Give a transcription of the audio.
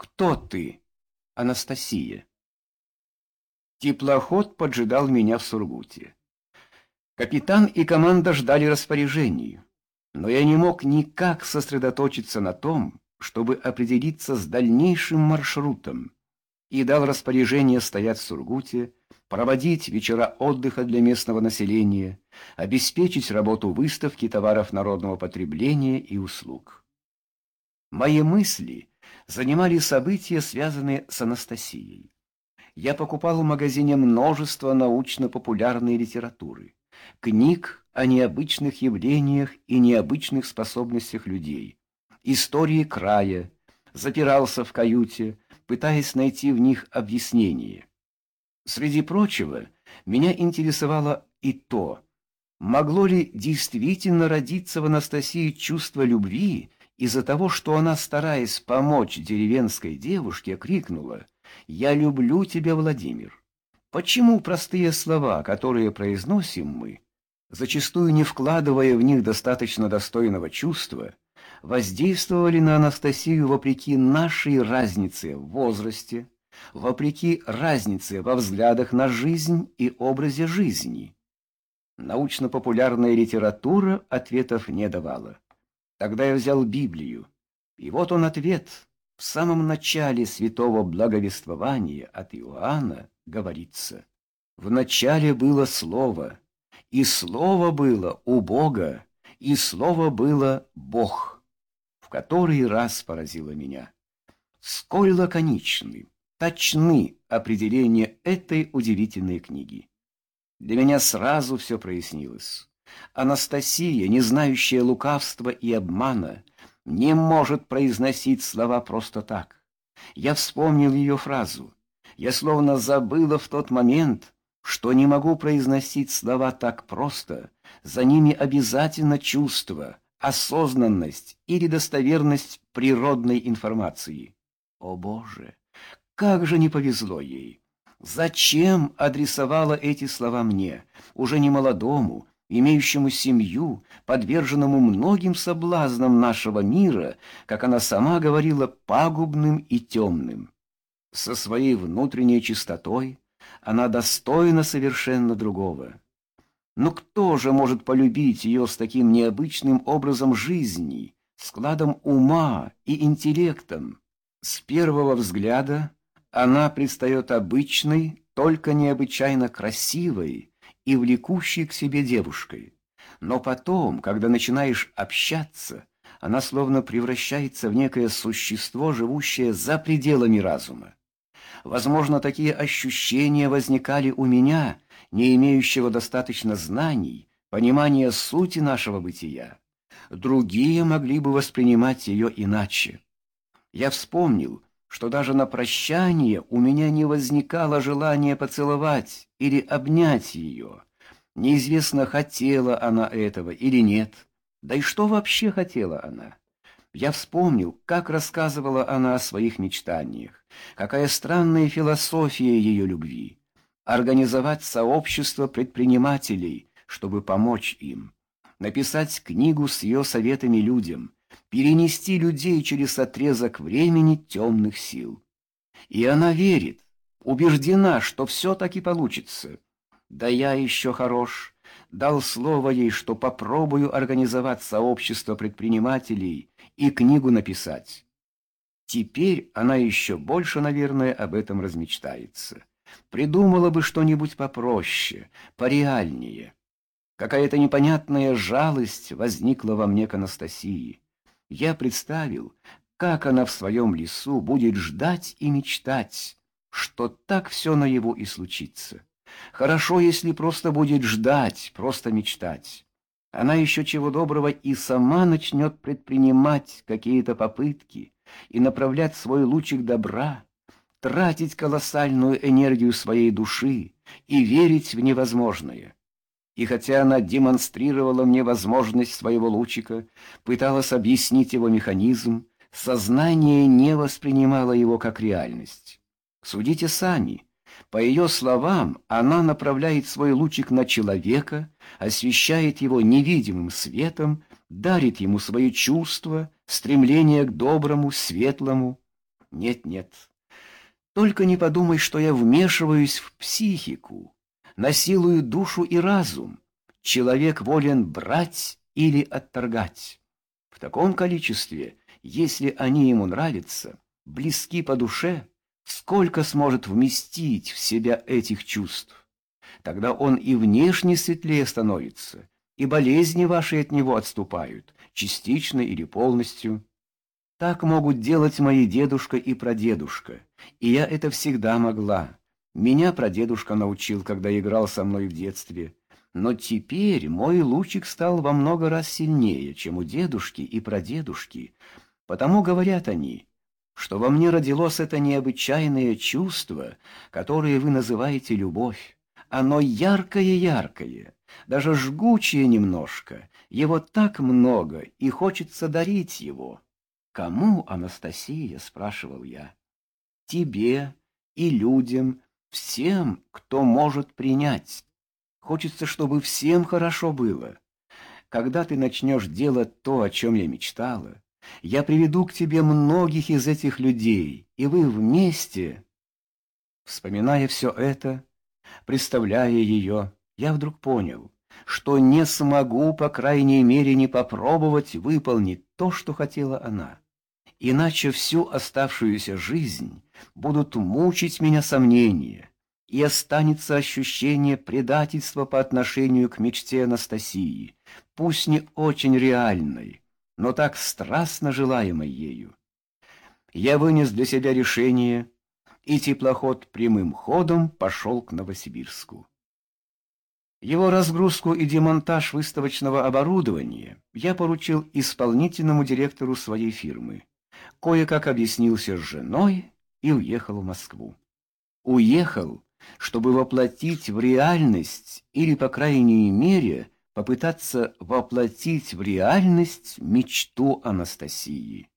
Кто ты, Анастасия? Теплоход поджидал меня в Сургуте. Капитан и команда ждали распоряжений, но я не мог никак сосредоточиться на том, чтобы определиться с дальнейшим маршрутом, и дал распоряжение стоять в Сургуте, проводить вечера отдыха для местного населения, обеспечить работу выставки товаров народного потребления и услуг. Мои мысли занимали события, связанные с Анастасией. Я покупал в магазине множество научно-популярной литературы, книг о необычных явлениях и необычных способностях людей, истории края, запирался в каюте, пытаясь найти в них объяснение. Среди прочего, меня интересовало и то, могло ли действительно родиться в Анастасии чувство любви из-за того, что она, стараясь помочь деревенской девушке, крикнула «Я люблю тебя, Владимир». Почему простые слова, которые произносим мы, зачастую не вкладывая в них достаточно достойного чувства, воздействовали на Анастасию вопреки нашей разнице в возрасте, вопреки разнице во взглядах на жизнь и образе жизни. Научно-популярная литература ответов не давала. Тогда я взял Библию, и вот он ответ. В самом начале святого благовествования от Иоанна говорится, «В начале было Слово, и Слово было у Бога, и Слово было Бог», в который раз поразило меня. Сколь лаконичны, точны определения этой удивительной книги. Для меня сразу все прояснилось. Анастасия, не знающая лукавства и обмана, не может произносить слова просто так. Я вспомнил ее фразу. Я словно забыла в тот момент, что не могу произносить слова так просто. За ними обязательно чувство, осознанность или достоверность природной информации. О Боже! Как же не повезло ей! Зачем адресовала эти слова мне, уже не молодому, имеющему семью, подверженному многим соблазнам нашего мира, как она сама говорила, пагубным и темным? Со своей внутренней чистотой она достойна совершенно другого. Но кто же может полюбить ее с таким необычным образом жизни, складом ума и интеллектом? С первого взгляда она предстает обычной, только необычайно красивой и влекущей к себе девушкой. Но потом, когда начинаешь общаться, она словно превращается в некое существо, живущее за пределами разума. Возможно, такие ощущения возникали у меня, не имеющего достаточно знаний, понимания сути нашего бытия. Другие могли бы воспринимать ее иначе. Я вспомнил, что даже на прощание у меня не возникало желания поцеловать или обнять ее. Неизвестно, хотела она этого или нет. Да и что вообще хотела она? Я вспомнил, как рассказывала она о своих мечтаниях, какая странная философия ее любви. Организовать сообщество предпринимателей, чтобы помочь им. Написать книгу с ее советами людям — перенести людей через отрезок времени темных сил. И она верит, убеждена, что все таки получится. Да я еще хорош, дал слово ей, что попробую организовать сообщество предпринимателей и книгу написать. Теперь она еще больше, наверное, об этом размечтается. Придумала бы что-нибудь попроще, пореальнее. Какая-то непонятная жалость возникла во мне к Анастасии. Я представил, как она в своем лесу будет ждать и мечтать, что так все на его и случится. Хорошо, если просто будет ждать, просто мечтать. Она еще чего доброго и сама начнет предпринимать какие-то попытки и направлять свой лучик добра, тратить колоссальную энергию своей души и верить в невозможное. И хотя она демонстрировала мне возможность своего лучика, пыталась объяснить его механизм, сознание не воспринимало его как реальность. Судите сами. По ее словам, она направляет свой лучик на человека, освещает его невидимым светом, дарит ему свои чувства, стремление к доброму, светлому. нет-нет. Только не подумай, что я вмешиваюсь в психику, насилую душу и разум. Человек волен брать или отторгать. В таком количестве, если они ему нравятся, близки по душе, сколько сможет вместить в себя этих чувств. Тогда он и внешне светлее становится, и болезни ваши от него отступают, частично или полностью. Так могут делать мои дедушка и прадедушка, и я это всегда могла. Меня прадедушка научил, когда играл со мной в детстве. Но теперь мой лучик стал во много раз сильнее, чем у дедушки и прадедушки. Потому говорят они, что во мне родилось это необычайное чувство, которое вы называете любовь. Оно яркое-яркое, даже жгучее немножко. Его так много, и хочется дарить его. «Кому, Анастасия?» — спрашивал я. «Тебе и людям, всем, кто может принять. Хочется, чтобы всем хорошо было. Когда ты начнешь делать то, о чем я мечтала, я приведу к тебе многих из этих людей, и вы вместе...» Вспоминая все это, представляя ее, я вдруг понял, что не смогу, по крайней мере, не попробовать выполнить то, что хотела она. Иначе всю оставшуюся жизнь будут мучить меня сомнения, и останется ощущение предательства по отношению к мечте Анастасии, пусть не очень реальной, но так страстно желаемой ею. Я вынес для себя решение, и теплоход прямым ходом пошел к Новосибирску. Его разгрузку и демонтаж выставочного оборудования я поручил исполнительному директору своей фирмы кое-как объяснился с женой и уехал в Москву. Уехал, чтобы воплотить в реальность или, по крайней мере, попытаться воплотить в реальность мечту Анастасии.